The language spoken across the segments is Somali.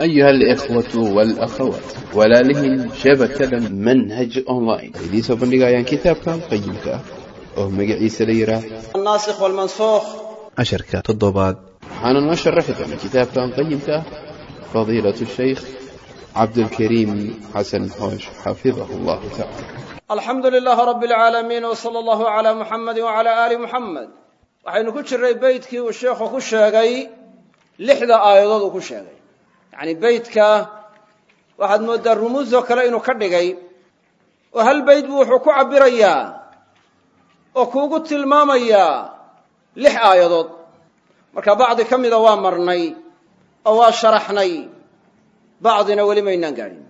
أيها الإخوة والأخوات walaalihii shabakada manhaj online ay idiin soo bandhigayaan kitaabkan qayimka ah oo magaciisa la yidhaah الناسخ والمنسوخ casharka toddobaad waxaana noo sharaxi doona kitaabkan qayimka ah fadiilatu shaykh cabdulkariim xasan xoosh xafidahu allahu tacala alxamdu lilaah rabi alcaalamiin wsala allahu calaa muxamadi wacalaa aali muxamed waxaynu ku jirray beytkii uu sheikhu ku sheegay lixda aayadood uu ku sheegay yacni beytka waxaad mooddaa rumuusoo kale inuu ka dhigay oo hal beyt buu wuxuu ku cabbirayaa oo kuugu tilmaamayaa lix aayadood. Marka bacdi ka mida waa marnay oo waa sharaxnay bacdina weli maynaan gaadhin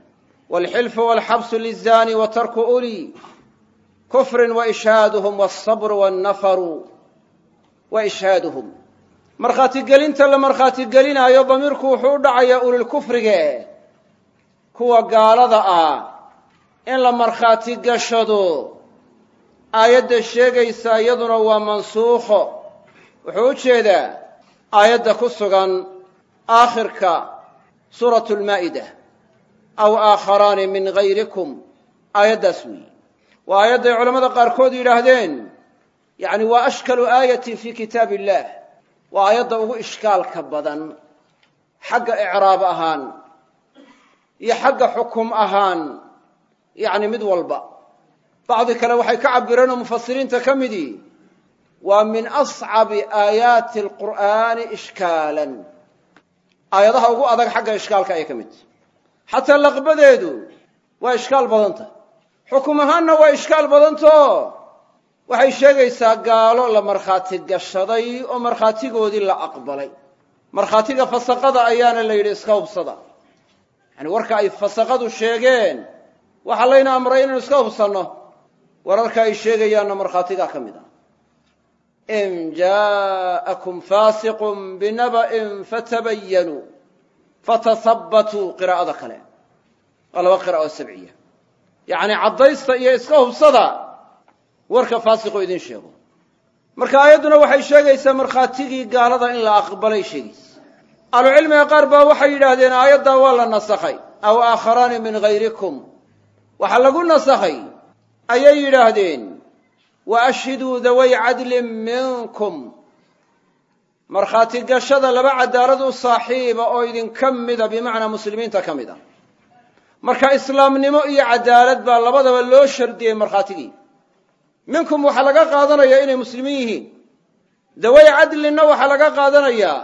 waalxilfu waalxabsu lizaani wa uli kufrin wa ishhaaduhum walsabru walnafaru wa ishhaaduhum markhaatigelinta la markhaatigelinaayo damiirku wuxuu u dhacayaa ulilkufrige kuwa gaalada ah. In la markhaati gashado aayadda sheegaysa iyaduna waa mansuukho. Wuxuu u jeedaa aayadda ku sugan aakhirka suuratu lmaa'ida aw aakharaani min gayrikum aayaddaas weeyi waa aayadday culamada qaarkood yidhaahdeen yacni waa ashkalu aayatin fii kitaab illaah waa aayadda ugu ishkaalka badan. Xagga icraab ahaan iyo xagga xukum ahaan yacni mid walba. Bacdi kale waxay ka cabireen oo mufasiriinta ka midii waa min ascabi aayaati alqur'aani ishkaalan. Aayadaha ugu adag xagga ishkaalka ayay ka mid. Tahy xataa laqbadeedu waa ishkaal badanta xukum ahaanna waa ishkaal badantao waxay sheegaysaa gaalo la markhaati gashaday oo markhaatigoodii la aqbalay. Markhaatiga fasaqada ayaana la yidhi iska hubsada. Yani warka ay fasaqadu sheegeen waxaa layna amray inaynu iska hubsanno. Wararka ay sheegayaanna markhaatigaa ka mid ah. In jaa'akum faasiqun binaba'in fatabayanuu fatasabbatuu qiraa'ada kale. Waa laba qira'a oo sabciya. Yacni caddaysta iyo iska hubsada warka faasiqoo idin sheego. Marka aayadduna waxay sheegaysaa markhaatigii gaalada in la aqbalay sheegaysa ahlucilmiga qaar baa waxay yidhaahdeen aayaddaa waa la nasakhay. Aw aakharaani min hayrikum waxaa lagu nasakhay ayay yidhaahdeen wa ashhiduu daway cadlin minkum. Markhaati gashada laba cadaalad u saaxiiba oo idinka mida bimacnaa muslimiinta ka mid a marka islaamnimo iyo cadaalad baa labadaba loo shardiyey markhaatigii minkum waxaa laga qaadanayaa inay muslimiin yihiin. Daway cadlinna waxaa laga qaadanayaa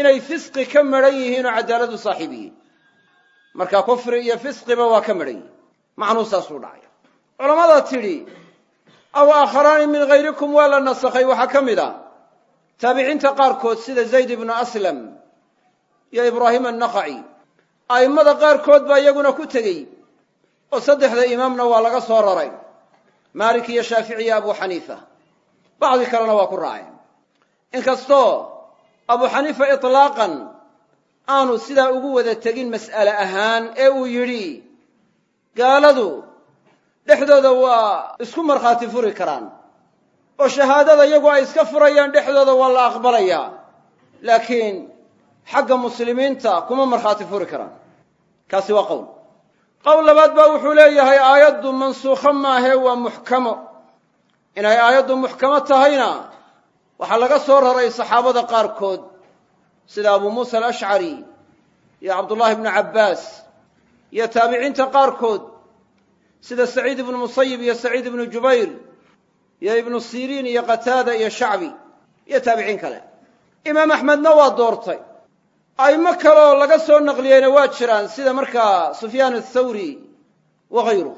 inay fisqi ka madhan yihiin oo cadaalad u saaxiib yihiin. Marka kufri iyo fisqiba waa ka madhan yihiin macnuu saasuu dhacay culammada tidhi aw aakharaani min hayrikum waa la nasakhay. Waxaa ka mid a taabiciinta qaarkood sida zayd ibnu aslam iyo ibraahim annaqaci a'immada qaarkood baa iyaguna ku tegey oo saddexda imaamna waa laga soo raray maalik iyo shaafici iyo abu xaniifa. Bacdi kalena waa ku raaceen. Inkastoo abu xaniifa itlaaqan aanu sidaa ugu wada tegin mas'ale ahaan ee uu yidhi gaaladu dhexdooda waa isku markhaati furi karaan oo shahaadada iyagu ay iska furayaan dhexdooda waa la aqbalayaa laakiin xagga muslimiinta kuma markhaati furi karaan. Kaasi waa qowl qowl labaad baa wuxuu leeyahay aayaddu mansuukho maahee waa muxkamo. Inay aayaddu muxkamo tahayna waxaa laga soo raray saxaabada qaarkood sida abuu muusa alashcari iyo cabdullaahi ibnu cabbaas iyo taabiciinta qaarkood sida saciid ibnu musayib iyo saciid ibnu jubayr iyo ibnu siriin iyo qataada iyo shacbi iyo taabiciin kale. Imaam axmedna waa doortay a'immo kaleoo laga soo naqliyeyna waa jiraan sida markaa sufyaan athawri wa hayruh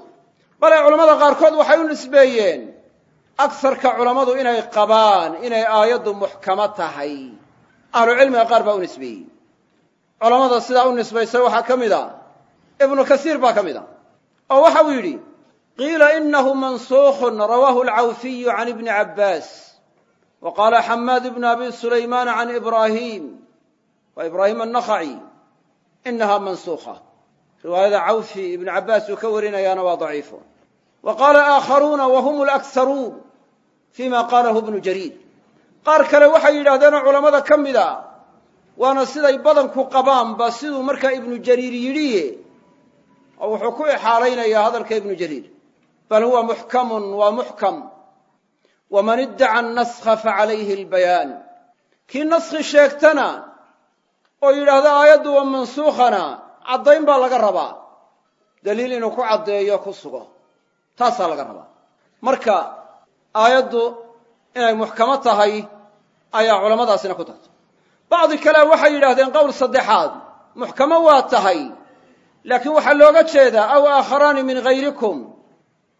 bale culammada qaarkood waxay u nisbeeyeen agsarka culammadu inay qabaan inay aayaddu muxkamo tahay. Ahlucilmiga qaar baa u nisbeeyey. Culammada sidaa u nisbaysay waxaa ka mid a ibnu kasiir baa ka mid a oo waxa uu yidhi qiila inahu mansuukhun rawaahu alcawfiyu can ibni cabbaas wa qaala xamaad ibnu abi sulaymaan can ibraahim waa ibraahim annakhaci inaha mansuukha. Riwaayada cawfi ibnu cabbaas uu ka warinayaana waa daciifo. Wa qaala aakharuuna wa hum alakharuun fima qaalahu ibnu jariir. Qaar kale waxay yidhaahdeenoo culammada ka mid a waana siday badanku qabaanba siduu markaa ibnu jariir yidhiye oo wuxuu ku ixaalaynayaa hadalka ibnu jariir. Bal huwa muxkamun waa muxkam. Waman iddaca annaskha facalayhi albayaan. Kii naskhi sheegtana oo yidhaahda aayaddu waa mansuukhana caddayn baa laga rabaa. Daliil inuu ku caddeeyo ku sugo. Taasaa laga rabaa. Marka aayaddu inay muxkamo tahay ayaa culammadaasina ku tagtay bacdi kale waxay yidhahdeen qowl saddexaad. Muxkamo waa tahay laakiin waxaa looga jeedaa aw aakharaani min hayrikum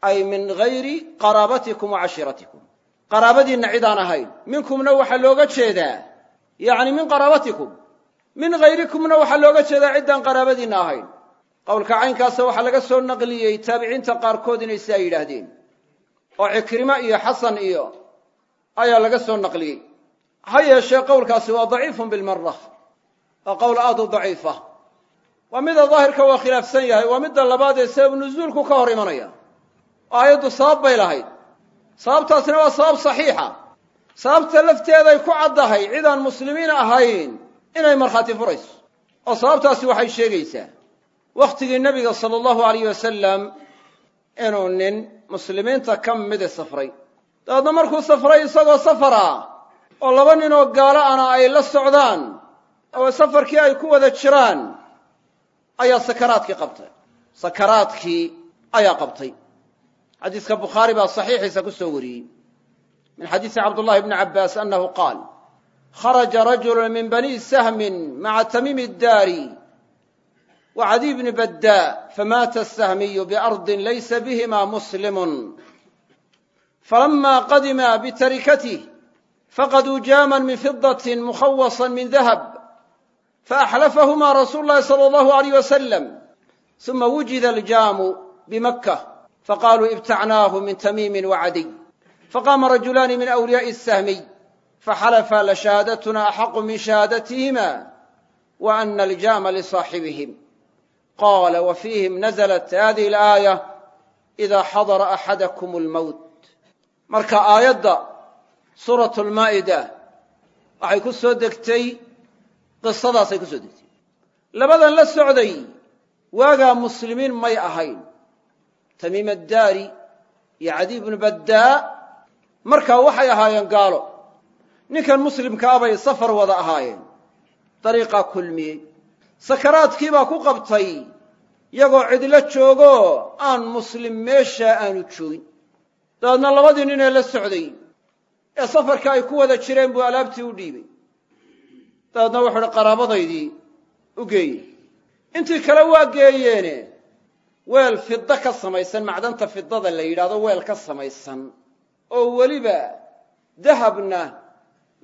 ay min hayri qaraabatikum wa cashiiratikum qaraabadiinna cidaan ahayn. Minkumna waxaa looga jeedaa yacni min qaraabatikum min hayrikumna waxaa looga jeedaa ciddaan qaraabadiinna ahayn. Qowlka caynkaasa waxaa laga soo naqliyey taabiciinta qaarkood inay sidaa yidhaahdeen. Oo cikrimo iyo xasan iyo ayaa laga soo naqliyey. Ha yeeshee qowlkaasi waa daciifun bilmara waa qowl aad u daciifa waa mida daahirka waa khilaafsan yahay. Waa midda labaad ee sabab nuzuulku ka hor imanaya. Oo aayaddu sabab bay lahayd. Sababtaasina waa sabab saxiixa. Sababta lafteeday ku caddahay cidaan muslimiin ahayn inay markhaati furayso. Oo sababtaasi waxay sheegaysaa wakhtigii nebiga sala allahu alayh wasalam inuu nin muslimiinta ka midi safray. Dabeedna markuu safray isagoo safara oo laba nin oo gaalo ana ay la socdaan oo safarkii ay ku wada jiraan ayaa sakaraadkii qabtay. Sakaraadkii ayaa qabtay. Xadiiska bukhaari baa saxiixiisa ku soo wariyey. Min xadiisi cabdullahi bni cabbaas annahu qaal kharaja rajulu min bani sahmin maca tamiimi iddaari wa cadiy bni baddaa famaata asahmiyu biardin laysa bihima muslimun falama qadima bitarikatih faqaduu jaaman min fidatin mukhawasa min dahab faaxlafahuma rasuulu llahi sala allahu alayh wasalam uma wujida aljaamu bimakka faqaluu ibtacnaahu min tamiimin wacadiy faqaama rajulaani min awliyaa'i asahmiy faxalafa lashahaadatuna axaqu min shahaadatihima wa ana aljaama lisaaxibihim qala wa fiihim naزlat hadihi alaaya ida xadara axadakum almowt marka aayadda suuratu waxay ku soo degtay qisadaasay ku soo degtay labadan la socday waagaa muslimiin may ahayn tamiim addaari iyo cadiy bnu baddaa markaa waxay ahaayeen gaalo ninkan muslimka ah bay safar wada ahaayeen. Dariiqaa kulmiyey sakaraadkii baa ku qabtay. Yagoo cidlo joogo aan muslim meeshaa aanu joogin. Dabeedna labadii nin ee la socday. Ee safarka ay ku wada jireen buu alaabtii u dhiibay. Dabeedna wuxuu uhi qaraabadaydii u geeye intii kale waa geeyeene. Weel fida ka samaysan macdanta fidada la yidhaahdo weel ka samaysan. Oo weliba dahabna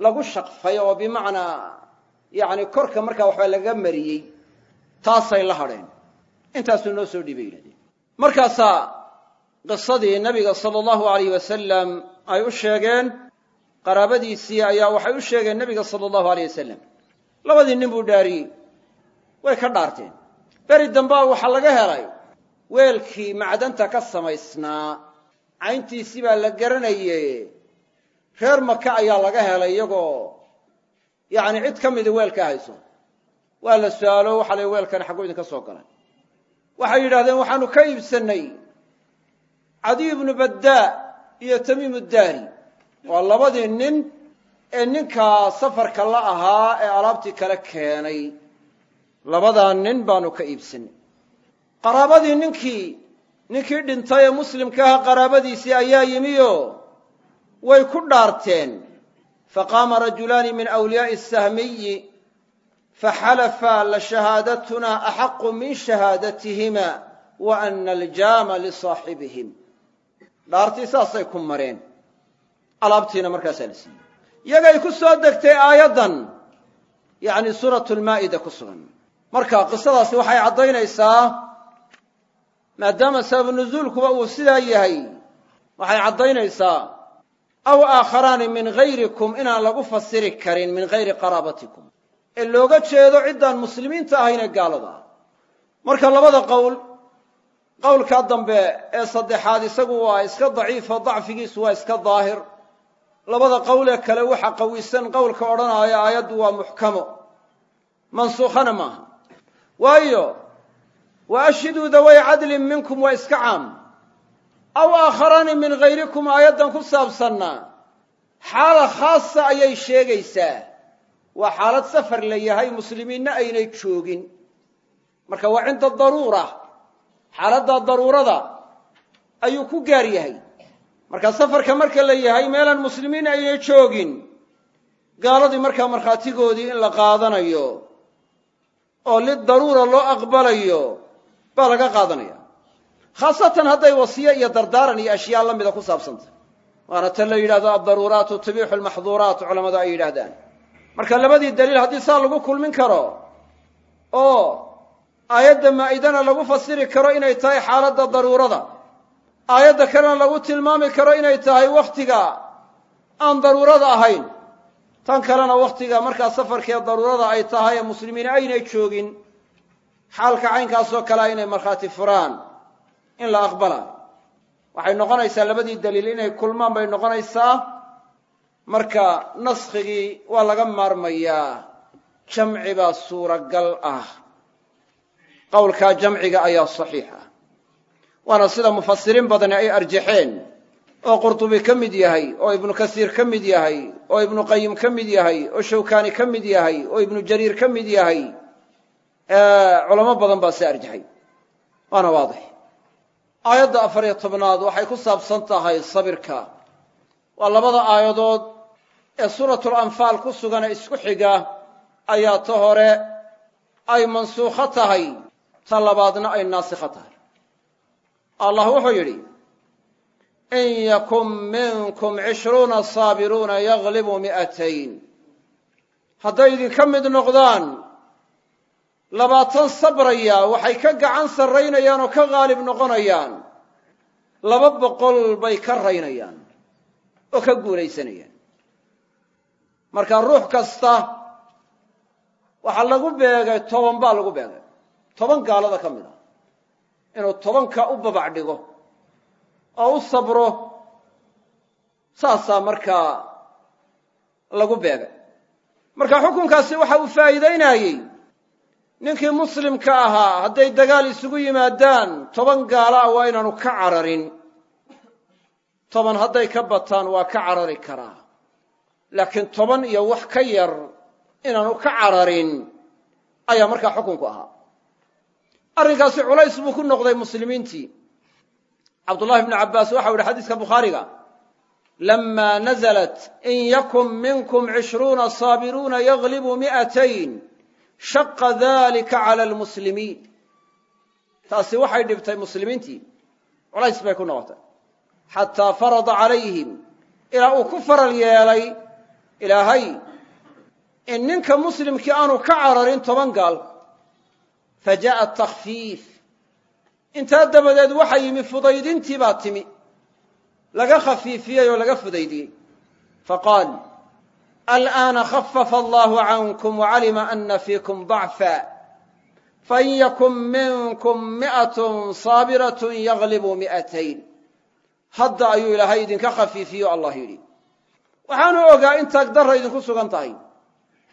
lagu shaqfay oo bimacnaa yacni korka markaa waxbaa laga mariyey taasay la hadheen. Intaasuu noo soo dhiibay yidhahdeen markaasaa qisadii nabiga sala allahu alayh wasalam ay u sheegeen qaraabadiisii ayaa waxay u sheegeen nebiga sala allahu aleyh wasalam labadii nin buu dhaariyey way ka dhaarteen. Beri dambaa waxaa laga helay weelkii macdanta ka samaysnaa cayntiisii baa la garanaye reer maka ayaa laga helay iyagoo yacni cid ka midi weelka hayso. Waa la su'aalo waxaa la weelkan xagguu idinka soo galay. Waxay yidhahdeen waxaanu ka iibsannay cadiy bnu baddaa iyo tamiim uddaari waa labadii nin ee ninkaa safarka la ahaa ee alaabtii kale keenay. Labadaa nin baanu ka iibsannay. Qaraabadii ninkii ninkii dhintay ee muslimka aha qaraabadiisii ayaa yimioo way ku dhaarteen. Faqaama rajulaani min awliyaa'i asahmiyi faxalafa lashahaadatuna axaqu min shahaadatihima wa ana aljaama lisaaxibihim dhaartii saasay ku mareen. Alaabtiina markaasaa la siiyey yagay ku soo degtay aayaddan yacni suuratu lmaa'ida ku sugan. Marka qisadaasi waxay caddaynaysaa maadaama sababu nuzuulkuba uu sidaa yahay waxay caddaynaysaa aw aakharaani min hayrikum inaan lagu fasiri karin min hayri qaraabatikum ee looga jeedo ciddaan muslimiinta ahaynee gaalada marka labada qowl qowlkaa dambe ee saddexaad isagu waa iska daciifo dacfigiisu waa iska daahir labada qowlee kale waxa qawisan qowlka odhanaaya aayaddu waa muxkamo mansuukhana maaha waayo wa ashhiduu daway cadlin minkum waa iska caam aw aakharaani min hayrikum aayaddan ku saabsanna. Xaala khaasa ayay sheegaysaa. Waa xaalad safar la yahay muslimiinna aynay joogin. Marka waa cinda daruura. Xaaladda daruurada ayuu ku gaar yahay. Marka safarka marka la yahay meelaan muslimiin aynay joogin. Gaaladii markaa markhaatigoodii in la qaadanayo oo lidaruura loo aqbalayo baa laga qaadanaya khaasatan hadday wasiye iyo dardaaran iyo ashyaa la mida ku saabsantah waana tan la yidhahdo addaruuraatu tubixu lmaxduuraat culammadu ay yidhaahdaan marka labadii daliil haddii saa lagu kulmin karo oo aayadda maa'idana lagu fasiri karo inay tahay xaaladda daruurada aayadda kalena lagu tilmaami karo inay tahay wakhtiga aan daruurada ahayn tan kalena wakhtiga markaa safarkee daruurada ay tahay ee muslimiin aynay joogin xaalka caynkaasoo kalea inay markhaati furaan in la aqbalaayo waxay noqonaysaa labadii daliil inay kulmaan bay noqonaysaa. Marka naskhigii waa laga maarmayaa jamci baa suuragal ah. Qowlkaa jamciga ayaa saxiix ah waana sida mufasiriin badani ay arjaxeen oo qurtubi ka mid yahay oo ibnu kasiir ka mid yahay oo ibnu qayim ka mid yahay oo shawkaani ka mid yahay oo ibnu jariir ka mid yahay. Culamo badan baa si arjaxay waana waadix aayadda afar iyo tobnaad waxay ku saabsan tahay sabirka. Waa labada aayadood ee suuratul anfaal ku sugan ee isku xiga ayaa ta hore ay mansuukho tahay ta labaadna ay naasikho tahay. Allah wuxuu yidhi in yakun minkum cishruuna saabiruuna yaglibu mi'atayn. Hadday idinka mid noqdaan labaatan sabraya waxay ka gacan sarraynayaan oo ka qaalib noqonayaan. Laba boqol bay ka raynayaan oo ka guulaysanayaan. Marka ruux kasta waxaa lagu beegay toban baa lagu beegay. Toban gaalada ka mid ah inuu tobanka u babac dhigo oo u sabro saasaa markaa lagu beegay. Marka xukunkaasi waxa uu faa'iidaynayey ninkii muslimka ahaa hadday dagaal isugu yimaadaan toban gaalo ah waa inaanu ka cararin. Toban hadday ka bataan waa ka carari karaa. Laakiin toban iyo wax ka yar inaanu ka cararin ayaa markaa xukunku ahaa. Arrinkaasi culays buu ku noqday muslimiintii. Cabdullahi bnu cabbaas waxau yihi xadiiska bukhaariga lama naزlat in yakun minkum cishruuna saabiruuna yaglibu mi'atayn shaqa dalika cala almuslimiin. Taasi waxay dhibtay muslimiintii. Culays bay ku noqotay. Xataa farada calayhim. Ilaa uu ku faral yeelay ilaahay in ninka muslimkii aanu ka cararin toban gaal fa jaءa takhfiif intaa dabadeed waxa yimi fudaydintii baa timi. Laga khafiifiyey oo laga fudaydiyey. Faqaal alآana khaffa allahu cankum wacalima ana fiikum dacfa fain yakun minkum mi'atun saabiraة yaglibu mi'atayn hadda ayuu ilaahay idinka khafiifiyo allah yidhi waxaanu ogaa in taagdarra idinku sugan tahay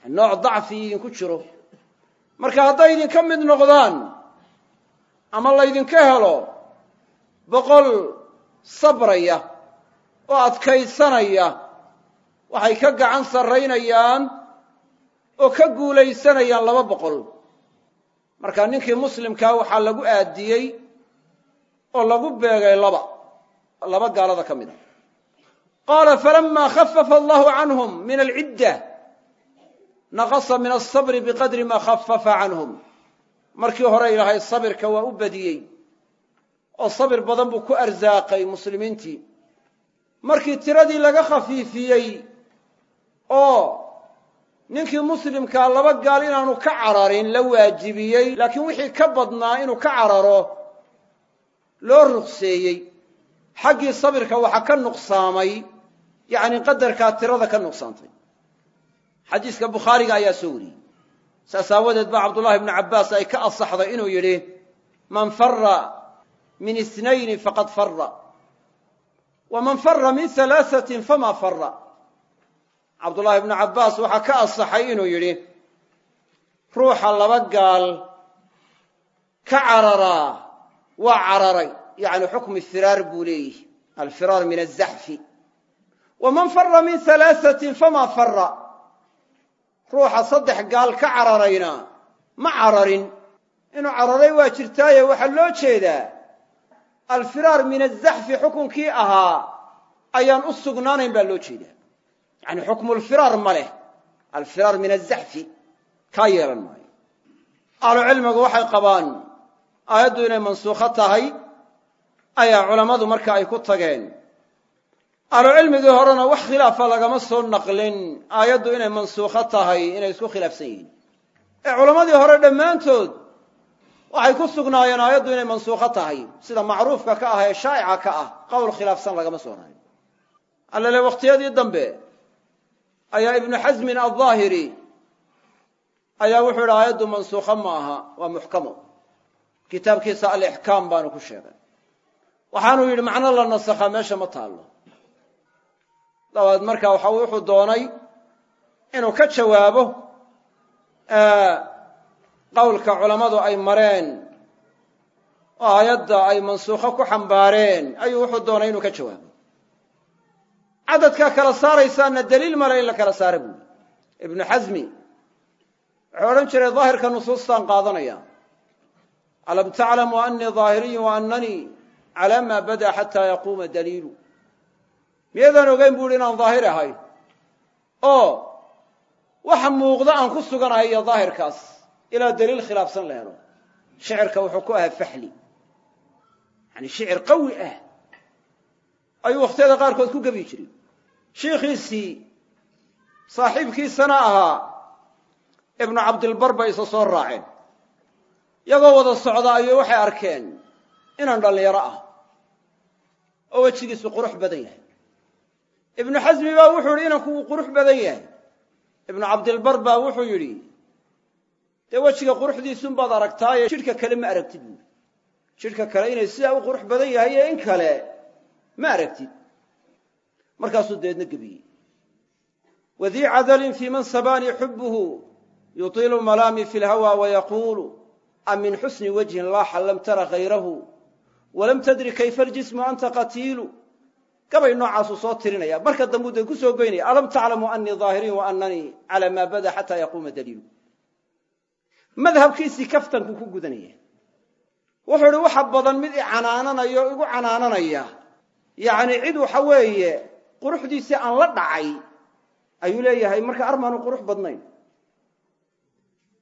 nooc dacfi idinku jiro marka hadday idinka mid noqdaan ama laydinka helo boqol sabraya oo adkaysanaya waxay ka gacan sarraynayaan oo ka guulaysanayaan laba boqol. Marka ninkii muslimkaa waxaa lagu aadiyey oo lagu beegay laba laba gaalada ka mid a qaala falama khafafa allahu canhum min alcidda naqasa min asabri biqadri ma khafafa canhum. Markii hore ilaahay sabirka waa u badiyey oo sabir badan buu ku arsaaqay muslimiintii. Markii tiradii laga khafiifiyey oo ninkii muslimkaa laba gaal inaanu ka cararin la waajibiyey laakiin wixii ka badnaa inuu ka cararo loo ruqseeyey. Xaggii sabirka waxaa ka nuqsaamay yacni qadarkaa tirada ka nuqsaantay. Xadiiska bukhaariga ayaa soo wariyey. Saas aawadeed baa cabdullahi ibnu cabbaas ay ka asaxday inuu yidhi man fara min isnayni faqad fara waman fara min halaasatin fama fara cabdullahi ibnu cabbaas waxaa ka asaxay inuu yidhi ruuxa laba gaal ka cararaa waa cararay. Yacni xukmi firaar buu leeyihi alfiraar min azaxfi waman fara min halaasatin famaa fara ruuxa saddex gaal ka cararayna ma cararin. Inuu cararay waa jirtaaye waxaa loo jeedaa alfiraar min azaxfi xukunkii ahaa ayaan u sugnaanayn baa loo jeedaa yacni xukmu lfiraar ma leh. Alfiraar min azaxfi kaa yeelan maayo. Ahlucilmigu waxay qabaan aayaddu inay mansuukho tahay ayaa culammadu marka ay ku tageen. Ahlucilmigii horena wax khilaafa lagama soo naqlin. Aayaddu inay mansuukho tahay inay isku khilaafsan yihiin. Ee culammadii hore dhammaantood waxay ku sugnaayeen aayaddu inay mansuukho tahay. Sida macruufka ka ah ee shaa'ica ka ah qowl khilaafsan lagama soo rarin allale wakhtiyadii dambe ayaa ibnu xasmin aldaahiri ayaa wuxuu yidhi aayaddu mansuukho ma aha waa muxkamo kitaabkiisa alixkaam baanu ku sheegay. Waxaanuu yidhi macno la nasakhaa meesha ma taallo. Dabadeed marka waxa wuxuu doonay inuu ka jawaabo qowlka culammadu ay mareen oo aayadda ay mansuukho ku xambaareen ayuu wuxuu doonay inuu ka jawaabo cadadkaa kala saaraysaana daliil male in la kala saara buuli ibnu xasmi wuxuu odhan jiray daahirka nusuustaan qaadanaya. Alam taclamu anii daahiriyu wa ananii calaa maa bada xataa yaquuma daliilu. Miyaydaan ogeyn bu uhi inaan daahir ahay. Oo waxa muuqda aan ku suganahay iyo daahirkaas ilaa daliil khilaafsan la helo. Shicirka wuxuu ku ahaa faxli. Yani shicir qawi ah. Ayuu wakhtiyada qaarkood ku gebi jiray shiikhiisii saaxiibkiisana ahaa ibnu cabdilbar bay isa soo raaceen. Iyagoo wada socda ayuu waxay arkeen inaan dhallinyaro ah oo wejigiisu qurux badan yahay. Ibnu xasmi baa wuxuu yidhi inanku wuu qurux badan yahay. Ibnu cabdilbar baa wuxuu yidhi dee wejiga quruxdiisunbaad aragtaaye jidhka kale ma aragtid. Buui jidhka kale inay sidaa u qurux badan yahay iyo in kale ma aragtid markaasuu dabeedna gebiyey wadii cadalin fii man sabaanii xubuhu yutiilu malaami fi lhawa wayaquulu am min xusni wajhin laaxa lam tara hayrahu walam tadri kayfa aljismu anta qatiilu. Gabay noocaasuu soo tirinaya. Marka dambuu dee ku soo goynaya alam taclamu anii daahiriin wa ananii calaa maa bada xataa yaquuma daliilu? Madhabkiisii kaftanku ku gudanaya. Wuxuu idhi waxa badan mid i o igu canaananaya. Yacni cid waxa weeye quruxdiisii aan la dhacay ayuu leeyahay marka armaanu qurux badnayn.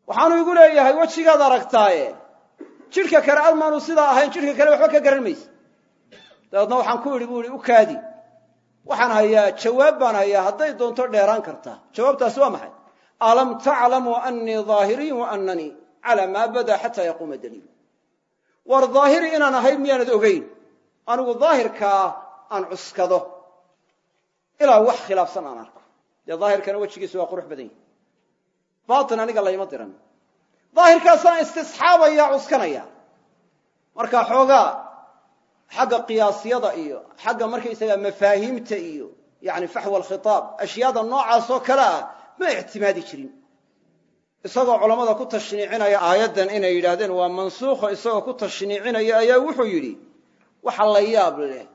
Waxaanu igu leeyahay wejigaad aragtaaye. Jidhka kale armaanu sidaa ahayn jidhka kale waxba ka garan mayse. Dabeedna waxaan ku idhi bu ihi u kaadi. Waxaan hayaa jawaab baan hayaa hadday doonto dheeraan kartaa jawaabtaasi waa maxay? Alam taclamu anii daahiriin wa ananii calaa maa bada xataa yaquuma daliilu war daahiri inaan ahay miyaanad ogeyn. Anigu daahirkaa aan cuskado ilaa wax khilaafsan aan arko. Dee daahirkana wejigiisu waa qurux badan yahi baatin aniga layma diran. Daahirkaasaan istisxaabaya cuskanaya marka xoogaa xagga qiyaasyada iyo xagga markaysagaa mafaahiimta iyo yani faxwa alkhitaab ashyaada noocaasoo kale ah ma ictimaadi jirin. Isagoo culammada ku tashniicinaya aayaddan inay yidhaahdeen waa mansuukho isagoo ku tashniicinaya ayaa wuxuu yidhi waxa la yaab leh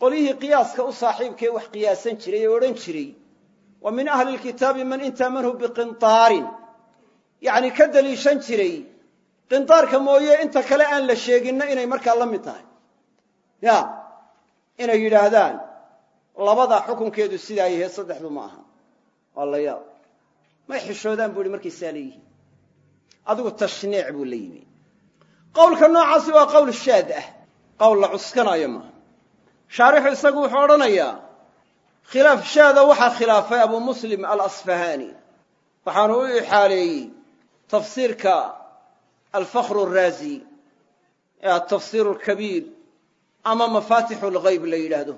qolyihii qiyaaska u saaxiibkaee wax qiyaasan jiray ee odhan jiray wa min ahli lkitaabi man intamanhu biqintaarin. Yacni ka daliishan jiray qintaarka mooye inta kale aan la sheeginna inay markaa la mid tahay. Ya inay yidhaahdaan labada xukunkeedu sidaa yahe saddexdu ma aha. Waa la yaab. May xishoodaan bu ihi markay saa leeyihiin adigu tashniic buu la yimi. Qowlka shaarixu isagu wuxuu odhanayaa khilaaf shaada waxaa khilaafay abu muslim alasfahaani waxaanu u ixaaleeyey tafsiirka alfakhru araazi ee atafsiir alkabiir ama mafaatixu alghayb la yidhaahdo.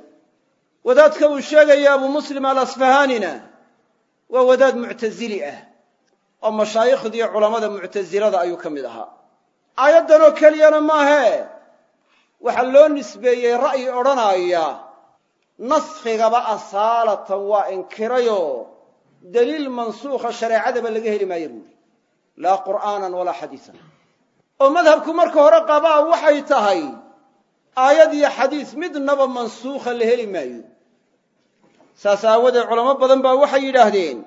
Wadaadka uu sheegaya abu muslim alasfahaanina waa wadaad muctasili ah oo mashaayikhdiiyo culammada muctasilada ayuu ka mid ahaa. Aayaddanoo keliyana maahee waxaa loo nisbeeyey ra'yi odhanaya naskigaba asaalatan waa inkirayoo daliil mansuukha shareecadaba laga heli maayo buuri laa qur'aanan walaa xadiisan. Oo madhabku marka hore qabaa waxay tahay aayad iyo xadiis midnaba mansuukha la heli maayo. Saas aawadeed culamo badan baa waxay yidhaahdeen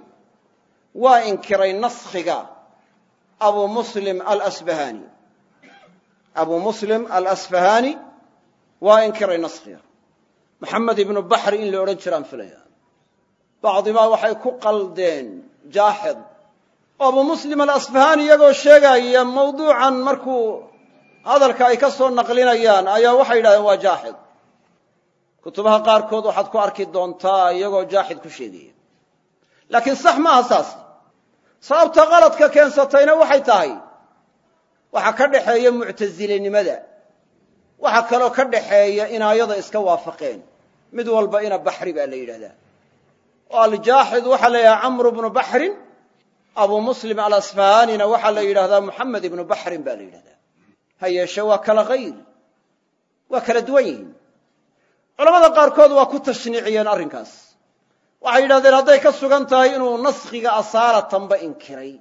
waa inkiray naskhiga abu muslim alasbahani abu muslim alasfahaani waa inkiray naskhiga maxamed ibnu baxri in la odhan jiraan filaya. Bacdibaa waxay ku qaldeen jaaxid oo abu muslim alasfahaani iyagoo sheegaya mawduucan markuu hadalka ay ka soo naqlinayaan ayaa waxay yidhahdeen waa jaaxid kutubaha qaarkood waxaad ku arki doontaa iyagoo jaaxid ku sheegaya. Laakiin sax maaha saas. Sababta qaladka keensatayna waxay tahay waxaa ka dhaxeeya muctasilinimada waxaa kaloo ka dhaxeeya inaayada iska waafaqeen. Mid walba ina baxri baa la yidhahdaa. Oo aljaaxid waxaa la yidhahdaa camru bnu baxrin. Abu muslim alasfahaanina waxaa la yidhahdaa muxamed ibnu baxrin baa la yidhahdaa. Ha yeeshe waa kala hayr waa kala duwan yihiin. Culamada qaarkood waa ku tashniiciyeen arrinkaas. Waxay yidhahdeen hadday ka sugan tahay inuu naskhiga asaalatanba inkiray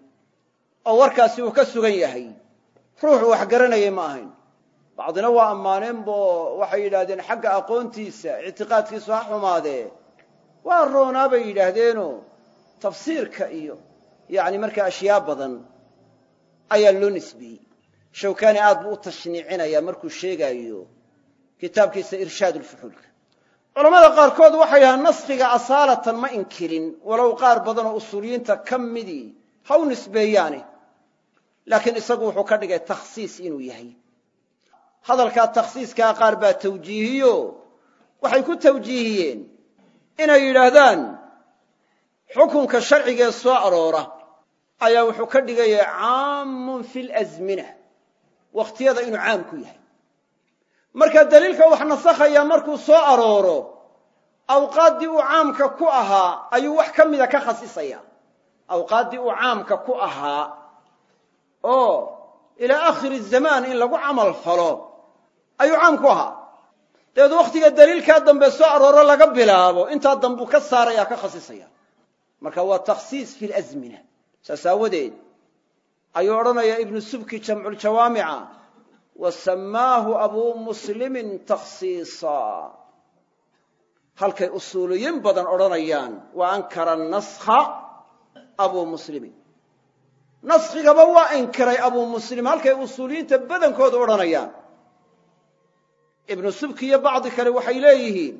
oo warkaasi uu ka sugan yahay ruuxu wax garanayay ma ahayn. Bacdina waa ammaaneen bo waxay yidhahdeen xagga aqoontiisa ictiqaadkiisu ha xumaadee. Waa roonaa bay yidhaahdeenoo tafsiirka iyo yacni markaa ashyaa badan ayaa loo nisbiyey. Shawkani aad buu u tashniicinayaa markuu sheegaayo kitaabkiisa irshaad ulfuxuulka culammada qaarkood waxay yidhahaan naskhiga asaalatan ma inkirin walow qaar badanoo usuuliyiinta ka midii ha u nisbeeyaane laakiin isagu wuxuu ka dhigay takhsiis inuu yahay. Hadalkaa takhsiiskaa qaar baa tawjiihiyo. Waxay ku tawjiihiyeen inay yidhaahdaan xukunka sharcigee soo aroora ayaa wuxuu ka dhigaya caamun fi lazmina wakhtiyada inuu caam ku yahay. Marka daliilka wax nasakhaya markuu soo arooro awqaaddii uu caamka ku ahaa ayuu wax ka mida ka khasisaya. Awqaaddii uu caamka ku ahaa oo ilaa aakhiri zamaan in lagu camal falo ayuu caam ku ahaa. Dabeed wakhtiga daliilkaa dambe soo arooro laga bilaabo intaa dambuu ka saaraya ka khasisaya. Marka waa takhsiis fi lazmina saas aawadeed ayuu odhanayaa ibnu subki jamculjawaamica wa sammaahu abuu muslimin takhsiisa halkay usuuliyiin badan odhanayaan wa ankara naskha abuu muslimin naskigaba waa inkiray abuu muslim halkay usuuliyiinta badankooda odhanayaan. Ibnu subki iyo bacdi kale waxay leeyihiin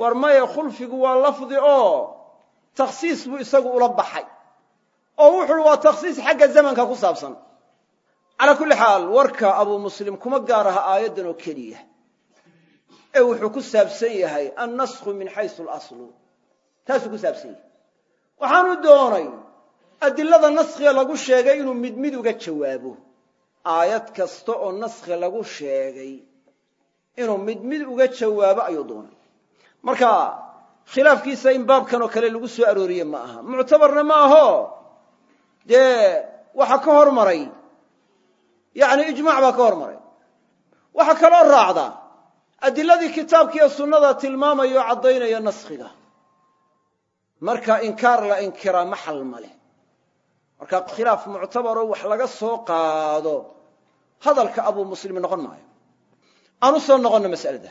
war maye khulfigu waa lafdi oo takhsiis buu isagu ula baxay oo wuxuuhi waa takhsiis xagga zamanka ku saabsan. Calaa kulli xaal warka abuu muslim kuma gaar aha aayaddan oo keliya ee wuxuu ku saabsan yahay annasku min xaysu alaslu. Taasuu ku saabsan yahay. Waxaanu doonay adilada naskhiga lagu sheegay inuu mid mid uga jawaabo. Aayad kasta oo naskhi lagu sheegay inuu mid mid uga jawaabo ayuu doonay. Marka khilaafkiisa in baabkan oo kale lagu soo arooriye ma aha. Muctabarna ma aho. Dee waxaa ka hormaray. Yani ijmac baa ka hormaray. Waxaa kaloo raacda. Adiladii kitaabkiiyo sunnada tilmaamaya oo caddaynaya naskhiga. Marka inkaar la inkiraa maxal ma leh marka khilaaf muctabaroo wax laga soo qaado hadalka abuu muslim noqon maayo. Aan u soo noqonno masalada.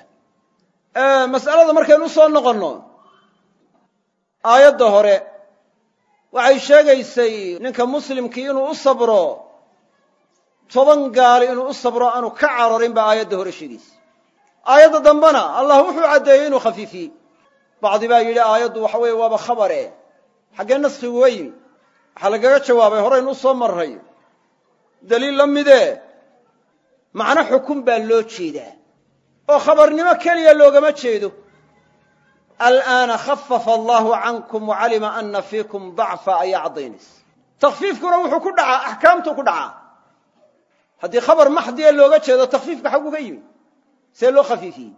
Mas'alada markaynu u soo noqonno aayadda hore waxay sheegaysay ninka muslimkii inuu u sabro toban gaali inuu u sabro aanu ka cararin baa aayadda hore sheegaysa aayadda dambena allah wuxuu caddeeyey inuu khafiifiyey. Bacdi baa yidhi aayaddu waxa weeye waaba khabare. Xaggee naskhigu wa yimi waxaa lagaga jawaabay horaynu u soo marray. Daliil la midee. Macno xukun baa loo jeedaa. Oo khabarnimo keliya loogama jeedo. Al'aana khafafa allaahu cankum wacalima ana fiikum dacfa ayaa caddaynaysa takhfiifkuna wuxuu ku dhacaa axkaamtuu ku dhacaa. Haddii khabar maxdiya looga jeedo takhfiifka xagguu ka yimi see loo khafiifiyey.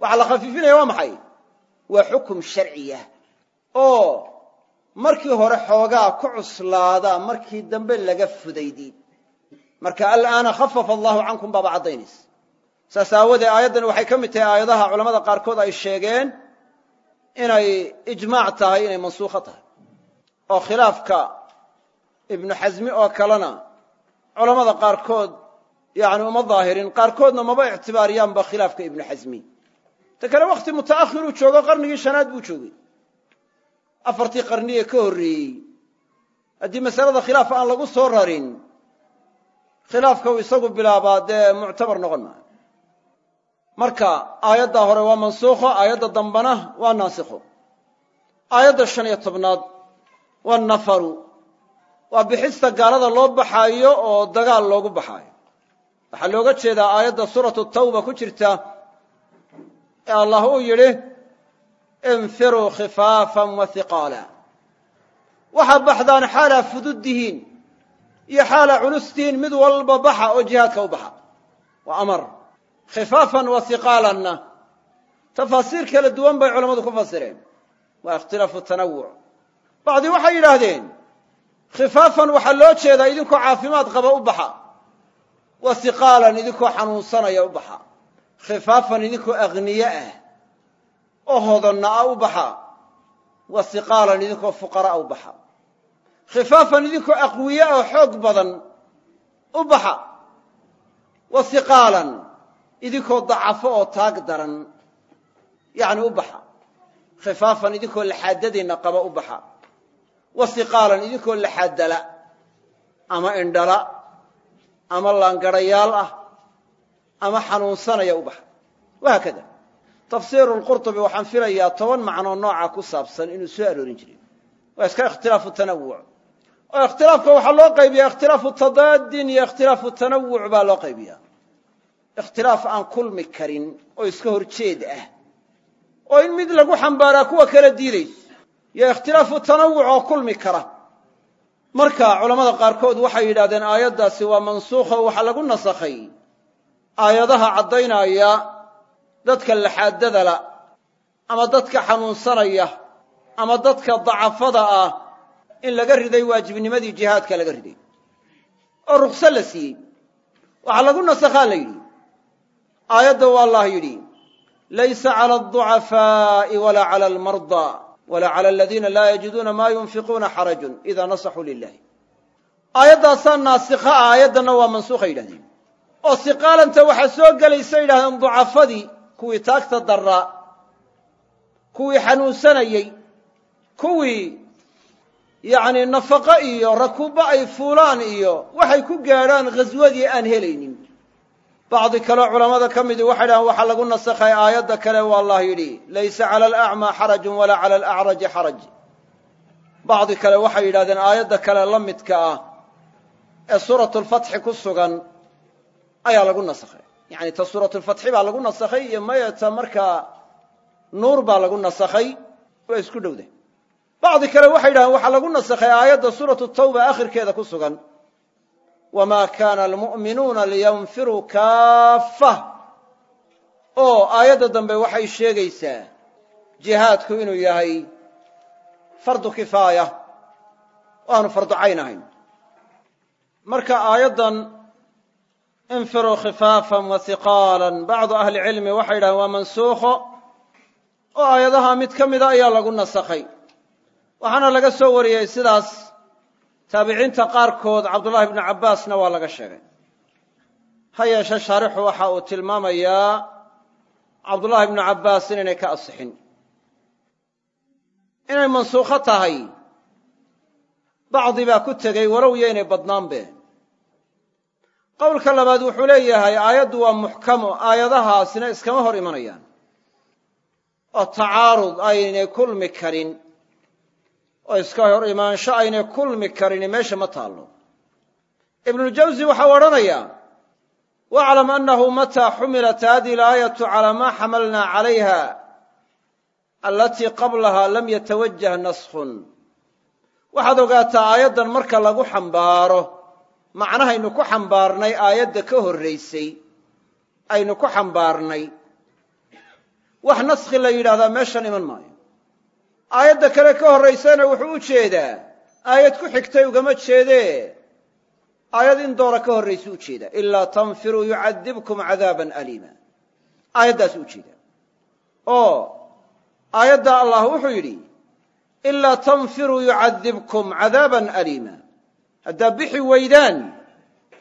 Waxaa la khafiifinaya waa maxay? Waa xukum sharciya. Oo markii hore xoogaa ku cuslaadaa markii dambe laga fudaydi marka al'aana khafafa allaahu cankum baaba caddaynaysa. Saas aawadee aayaddan waxay ka mid tahay aayadaha culamada qaarkood ay sheegeen inay ijmaac tahay inay mansuukho tahay. Oo khilaafka ibnu xasmi oo kalena culammada qaarkood yacni uma daahirin qaarkoodna maba ictibaariyaanba khilaafka ibnu xasmi ta kale wakhti muta'akhiruu joogo qarnigii shanaad buu joogay afartii qarniye ka horreeyey. Haddii masalada khilaaf aan lagu soo rarin khilaafka uu isagu bilaabaa dee muctabar noqon maayo marka aayaddaa hore waa mansuukho aayadda dambana waa naasikho aayadda shan iyo tobnaad waa nafaru waa bixista gaalada loo baxaayo oo dagaal loogu baxaayo. Waxaa looga jeedaa aayadda suuratu tawba ku jirta ee allah uu yidhi infiruu khifaafan wa waxaa baxdaan xaalaa fududdihiin iyo xaalaa culustihiin mid walba baxa oo jihaadka u baxa waa amar khifaafan wa hiqaalanna tafaasiir kala duwan bay culammadu ku fasireen waa ikhtilaafu tanawuc bacdi waxay yidhaahdeen khifaafan waxaa loo jeedaa idinkoo caafimaad qaba u baxa wa hiqaalan idinkoo xanuunsanaya u baxa khifaafan idinkoo akhniye ah oo hodonna ah u baxa wa hiqaalan idinkoo fuqaraa u baxa. Khifaafan idinkoo aqwiye oo xoog badan u baxa. Wa hiqaalan idinkoo dacafo oo taag daran yacni u baxa. Khifaafan idinkoo laxaadadiinna qaba u baxa. Wa hiqaalan idinkoo laxaadala ama indhala ama laangadhayaal ah ama xanuunsanaya u baxa. Tafsiiru lqurtubi waxaan filayaa toban macnoo nooca ku saabsan inuu soo aroorin jiray. Waa iska ikhtilaafu tanawuc oo ikhtilaafka waxaa loo qaybiyaa ikhtilaafu tadaadin iyo ikhtilaafu tanawuc baa loo qaybiyaa. Ikhtilaaf aan kulmi karin oo iska horjeed ah oo in mid lagu xambaaraa kuwa kala diidayso iyo ikhtilaafu tanawuc oo kulmi kara. Marka culammada qaarkood waxay yidhahdeen aayaddaasi waa mansuukha oo waxaa lagu nasakhay. Aayadaha caddaynaya dadka laxaadadala ama dadka xanuunsanaya ama dadka dacafada ah in laga riday waajibnimadii jihaadka laga riday. Oo rukso la siiyey. Waxaa lagu nasakhaa la yidhi. Aayadda waa allah yidhi laysa cala alducafaa'i walaa cala almardaa walaa cala aladiina laa yajiduuna maa yunfiquuna xarajun idaa nasaxuu lilahi aayaddaasaa naasikha ah aayaddanna waa mansuukha yidhahdeen oo siqaalanta waxaa soo gelaysa yidhahdeen ducafadii kuwii taagta darraa kuwii xanuunsanayey kuwii yacnii nafaqo iyo rakuubbo ay fuulaan iyo waxay ku gaadhaan ghaswadii aan helaynin. Bacdi kaleo culammada ka midii waxay dhahaan waxaa lagu nasakhay aayadda kale waa allah yidhi laysa cala alacmaa xarajun walaa cala alacraji xaraj bacdi kale waxay yidhahdeen aayadda kale la midka ah ee suuratulfatxi ku sugan ayaa lagu nasakhay yacni ta suuratulfatxi baa lagu nasakhay iyo maya ta markaa nuur baa lagu nasakhay. Waa isku dhowda bacdi kale waxay yidhahdeen waxaa lagu nasakhay aayadda suuratu tawba akhirkeeda ku sugan. Wamaa kaana almu'minuuna liyanfiruu kaaffa oo aayadda dambe waxay sheegaysaa jihaadku inuu yahay fardu kifaaya. Oo aanu fardu cayn ahayn infiruu khifaafan wa hiqaalan bacdu ahli cilmi waxay yidhahdeen waa mansuukho oo aayadaha mid ka mida ayaa lagu nasakhay waxaana laga soo wariyey sidaas taabiciinta qaarkood cabdullahi bnu cabbaasna waa laga sheegay ha yeeshe shaarixu waxa uu tilmaamayaa cabdullahi bnu cabbaas inaynay ka asixin inay mansuukho tahay bacdi baa ku tegey walow yaynay badnaanbe qowlka labaad wuxuu leeyahay aayaddu waa muxkamo aayadahaasina iskama hor imanayaan. Oo tacaarud aynay kulmi karin. Oo iska hor imaansho aynay kulmi karini meesha ma taallo. Ibnuljawsi waxau odhanayaa waclam annahu mataa xumilat hadihi alaayatu calaa maa xamalnaa calayha alatii qablaha lam yatawajah naskhun. Waxaad ogaataa aayaddan marka lagu xambaaro macnahaynu ku xambaarnay aayadda ka horraysay aynu ku xambaarnay. Wax naskhi la yidhahdaa meeshan iman maayo. Aayadda kale ka horraysana wuxuu u jeedaa aayad ku xigtay ugama jeedee. Aayad in doora ka horraysa u jeedaa ilaa tanfiruu yucadibkum cadaaban aliima. Aayaddaas u jeedaa. Oo aayadda allah wuxuu yidhi ilaa tanfiruu yucadibkum cadaaban aliima haddaa bixi weydaan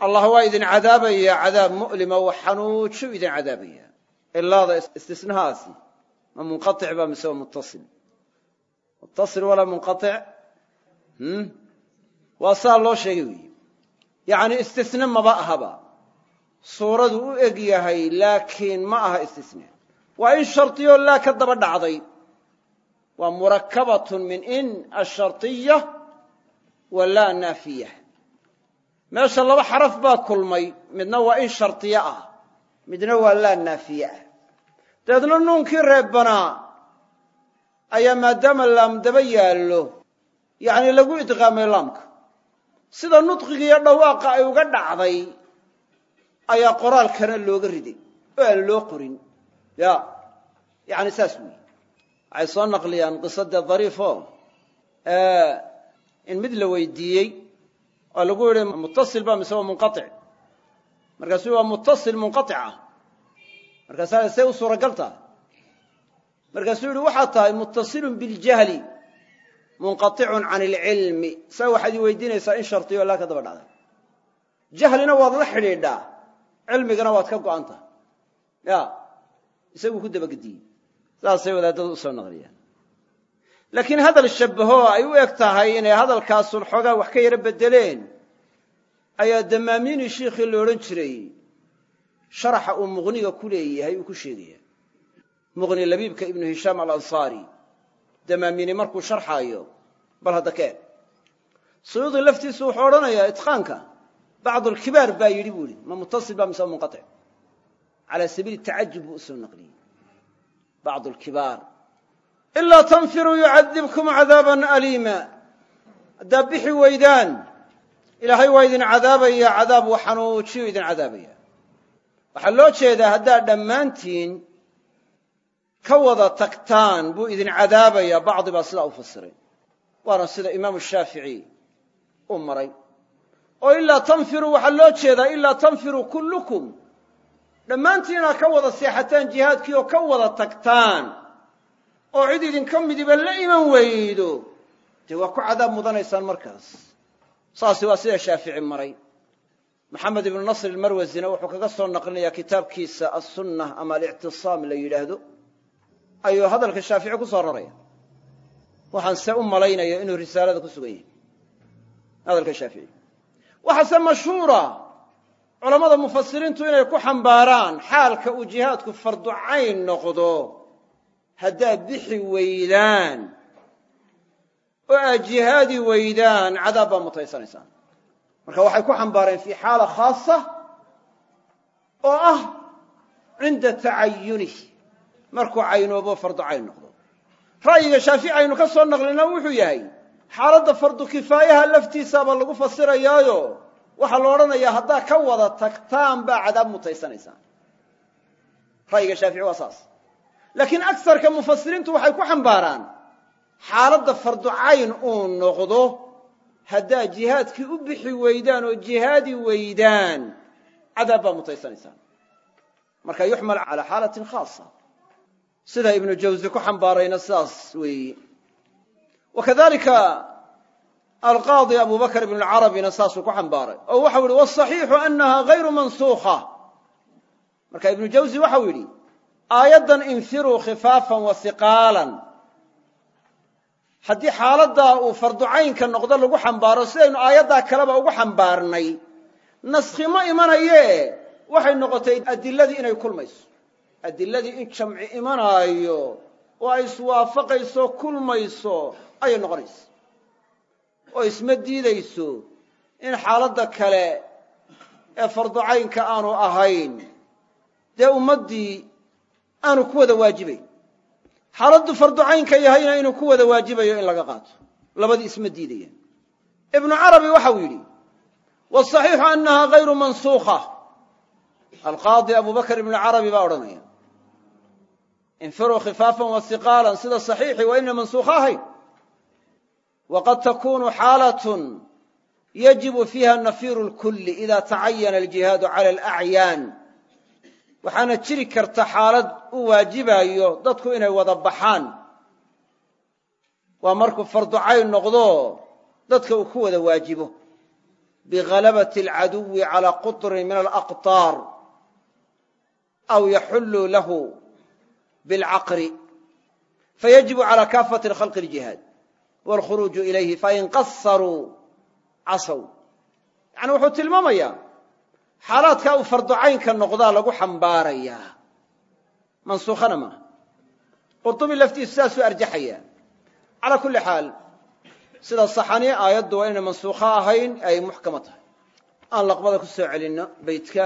allah waa idin cadaabaya cadaab mu'lima wa xanuuju idin cadaabaya. Ilaada istisnahaasi ma munqaic ba mise waa muttasil? Muttasil walaa munqaic waa saa loo sheegay weyi yacni istisne maba ahaba. Suuradu u eg yahay laakiin ma aha istisne waa in shardiyo laa ka daba dhacday. Waa murakabatun min in ashardiya wa laa naafiya. Meesha laba xaraf baa kulmay midna waa in shardiye ah midna waa laa naafiye ah dabeedna nuunkii reebbanaa ayaa maadaama laam daba yaallo yacni lagu idqaamay laamka. Sida nudqigiiyo dhawaaqa ay uga dhacday ayaa qoraalkana looga riday oo aan loo qorin. Ya yacni saas weyi waxay soo naqliyaan qisadee dariifo in mid la weydiiyey oo lagu yidhi muttasil ba mise waa munqaic waa muttasil munqaic ah. Markaasaa see u suuragal tahay markaasuu yihi tahay muttasilun biاljahli munqaicun can اlcilmi saa waxaad ii weydiinaysaa in shardiyo laa ka daba dhacday jahlina waad la xidhiidhaa. Cilmigana waad ka go'an ya isaguu ku dabagediyey saasay wadaadadu u soo naqliyaan laakiin hadal shabbaho ay u eg tahay inay hadalkaasun xoogaa wax ka yaro beddeleen ayaa damaamiini shiikhii la odhan jiray. Sharaxa uu muqniga ku leeyahay uu ku sheegaya. Muqni labiibka ibnu hishaam alansaari damaamiini markuu sharxaayo bal hadda keen suyuudi laftiisu wuxuu odhanayaa itqaanka bacdu alkibaar baa yidhi buu ihi ma muttasil ba mise munqaic calaa sabiili tacajub buu u soo naqliyey. Bacdu alkibaar ilaa tanfiruu yucadibkum cadaaban aliima haddaad bixi weydaan ilaahay waa idin cadaabaya cadaab wa xanuujiyu idin cadaabaya waxaa loo jeedaa haddaad dhammaantiin ka wada tagtaan buu idin cadaabaya bacdi baa sidaa u fasiray waana sida imaamu shaafici u maray oo ilaa tanfiruu waxaa loo jeedaa ilaa tanfiruu kullukum dhammaantiin inaad ka wada seexataan jihaadkii oo ka wada tagtaan oo cid idinka midiba la iman weydo. Dee waa ku cadaab mudanaysaan markaas. Saasi waa sida shaafici maray. Maxamed ibnu nasr ilmarwasina wuxuu kaga soo naqlinayaa kitaabkiisa assunna ama alictisaam la yidhaahdo. Ayuu hadalka shaafici ku soo raraya. Waxaan se u malaynaya inuu risaalada ku sugan yahay. Hadalka shaafici. Waxaase mashhuura. Culammada mufasiriintu inay ku xambaaraan xaalka uu jihaadku fardu cayn noqdo haddaad bixi weydaan oo aad jihaadi weydaan cadaab baa mutaysanaysaan. Marka waxay ku xambaareen fii xaala khaasa oo ah cinda tacayunih markuu caynoobo fardu cayn noqdo. Ra'yiga shaafici aynu ka soo naqlina wuxuu yahay xaaladda fardu kifaayaha laftiisaabaa lagu fasirayaayo waxaa la odhanayaa haddaad ka wada tagtaan baa cadaab mutaysanaysaan laakiin agsarka mufasiriintu waxay ku xambaaraan xaaladda fardu cayn uu noqdo haddaad jihaadkii u bixi weydaan oo jihaadi weydaan cadaab baa mutaysanaysaan marka yuxmal calaa xaalatin khaasa. Sida ibnu jawzi ku xambaarayna sidaas weeyi. Wa kadalika alqaadi abu bakr ibn lcarabina saasuu ku xambaaray. Oo waxau yihi wاصaxiixu anaha gayru mansuukha marka ibnu jawzi waxau yidhi aayaddan infiruu khifaafan wa hiqaalan haddii xaaladdaa uu fardu caynka noqdo lagu xambaaro sidaynu aayaddaa kaleba ugu xambaarnay naskhi ma imanayee waxay noqotay adiladii inay kulmayso. Adiladii in jamci imanaayo oo ay iswaafaqayso kulmayso ayay noqonaysa. Oo isma diidayso in xaaladda kale ee fardu caynka aanu ahayn. Dee ummaddii aanu ku wada waajibayn xaaladdu farducaynka yahayna inuu ku wada waajibayo in laga qaato. Labadii isma diidayaan ibnu carabi waxau yidhi wsaxiixu annaha hayru mansuukha alqaadi abubakr ibnu carabi baa odhanaya infiruu khifaafan wa hiqaalan sida saxiixi waa ina mansuukha ahayn. Waqad takunu xaalatun yajibu fiiha nafiru اlkuli ida tacayana aljihaadu cala alacyaan waxaana jiri karta xaalad u waajibayo dadku inay wada baxaan. Waa markuu fardu cayn noqdo dadka uu ku wada waajibo. Bighalabati alcaduwi calaa qutrin min alaqtaar aw yaxulluu lahu bilcaqri. Fayajibu calaa kaafati khalqi aljihaad waalkhuruuju ilayhi fain qasaruu casaw. Yacni wuxuu tilmaamayaa xaalaadkaa uu farducaynka noqdaa lagu xambaarayaa mansuukhana maaha qurtubi laftiisu sidaasuu arjaxaya. Calaa kulli xaal sida saxani aayaddu waa inay mansuukho ahayn ay muxkama tahay. Aan laqbada ku soo celinno beytka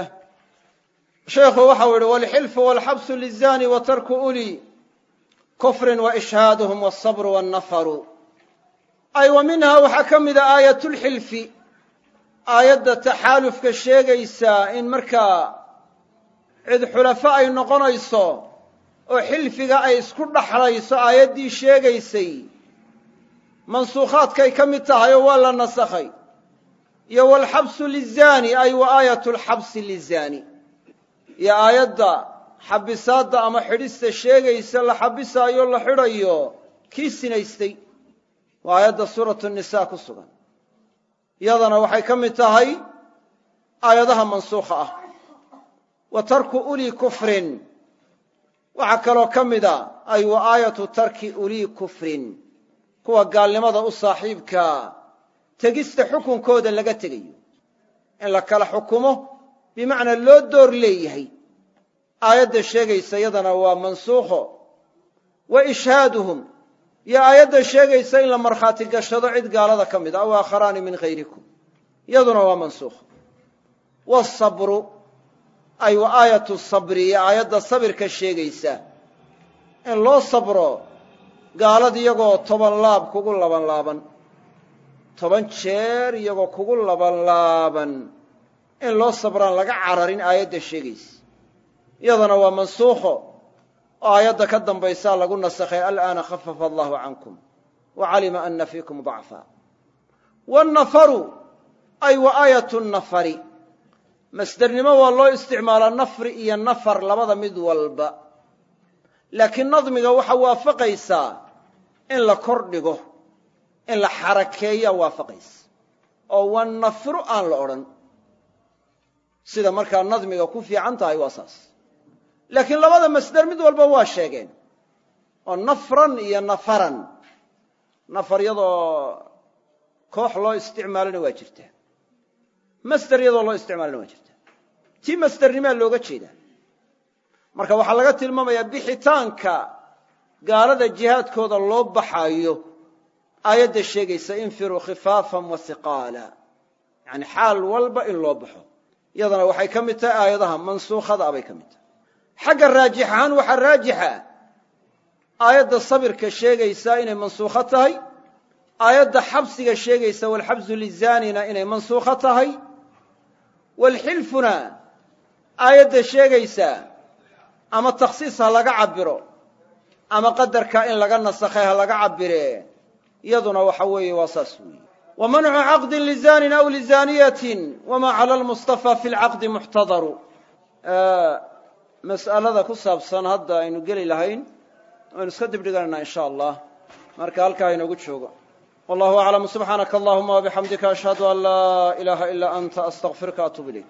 sheekhu waxau yihi walxilfu walxabsu lizani wa uli kufrin waishhaaduhum walsabru walnafaru ay wa waxaa ka mida aayatulxilfi aayadda taxaalufka sheegaysaa in markaa cid xulafo ay noqonayso oo xilfiga ay isku dhaxlayso aayaddii sheegaysay mansuukhaadkay ka mid tahay oo waa la nasakhay. Iyo walxabsu lizaani ay wa aayatu lxabsi lizaani. Iyo aayadda xabisaadda ama xidhista sheegaysa la xabisaayo la xidhayo kii sinaystay. Waa aayadda suuratu nisa ku sugan iyadana waxay ka mid tahay aayadaha mansuukha ah. Wa tarku ulii kufrin. Waxaa kaloo ka mida ay wa aayatu tarki ulii kufrin. Kuwa gaalnimada u saaxiibkaa tegista xukunkooda laga tegayo. In la kala xukumo bimacnaa loo door leeyahay. Aayadda sheegaysa yadana waa mansuukho. Wa ishhaaduhum iyo aayadda sheegaysa in la markhaati gashado cid gaalada ka mid a aw aakharaani min hayrikum yaduna waa mansuukho wasabru ay wa aayatu sabri iyo aayadda sabirka sheegaysa in loo sabro gaalad iyagoo toban laab kugu laban laaban toban jeer iyagoo kugu laban laaban in loo sabraan laga cararin aayadda sheegaysa. Iyadana waa mansuukho oo aayadda ka dambaysaa lagu nasakhay al'aana khafafa allahu cankum wa calima ana fiikum dacfa wاnnafaru ay wa aayatu nafari. Masdernimo waa loo isticmaalaa nafri iyo nafar labada mid walba. Laakiin nadmiga waxaa waafaqaysaa in la kor dhigo in la xarakeeyaa waafaqaysa. Oo wanafru aan la odhan. Sida markaa nadmiga ku fiican tahay waa saas laakiin labada masder mid walba waa sheegeen. Oo nafran iyo nafaran. Nafar yadoo koox loo isticmaalona waa jirtaa masder iyadoo loo isticmaalona waa jirtaa tii masdernimaa looga jeedaa. Marka waxaa laga tilmaamayaa bixitaanka gaalada jihaadkooda loo baxaayo. Aayadda sheegaysa infiruu khifaafan wa hiqaala yani xaal walba in loo baxo. Iyadana waxay ka mid tahay aayadaha mansuukhada bay ka mid tahay xagga raajix ahaan waxaa raajixa aayadda sabirka sheegaysa inay mansuukho tahay. Aayadda xabsiga sheegaysa walxabsu lizaanina inay mansuukho tahay. Walxilfuna aayadda sheegaysa ama takhsiis ha laga cabiro ama qadarka in laga nasakhay ha laga cabire iyaduna waxa weeye waa saas weeye. Wa mancu caqdin lizaanin aw lizaaniyatin wama cala lmustafa fi lcaqdi muxtadaru mas'alada ku saabsan hadda aynu geli lahayn waynu iska dibdhiganayna in sha allah. Marka halkaa inoogu joogo. Wallahu aclam subxaanaka allahuma wabixamdika ashhadu an laa ilaaha ilaa anta astaqfiruka atub ilayk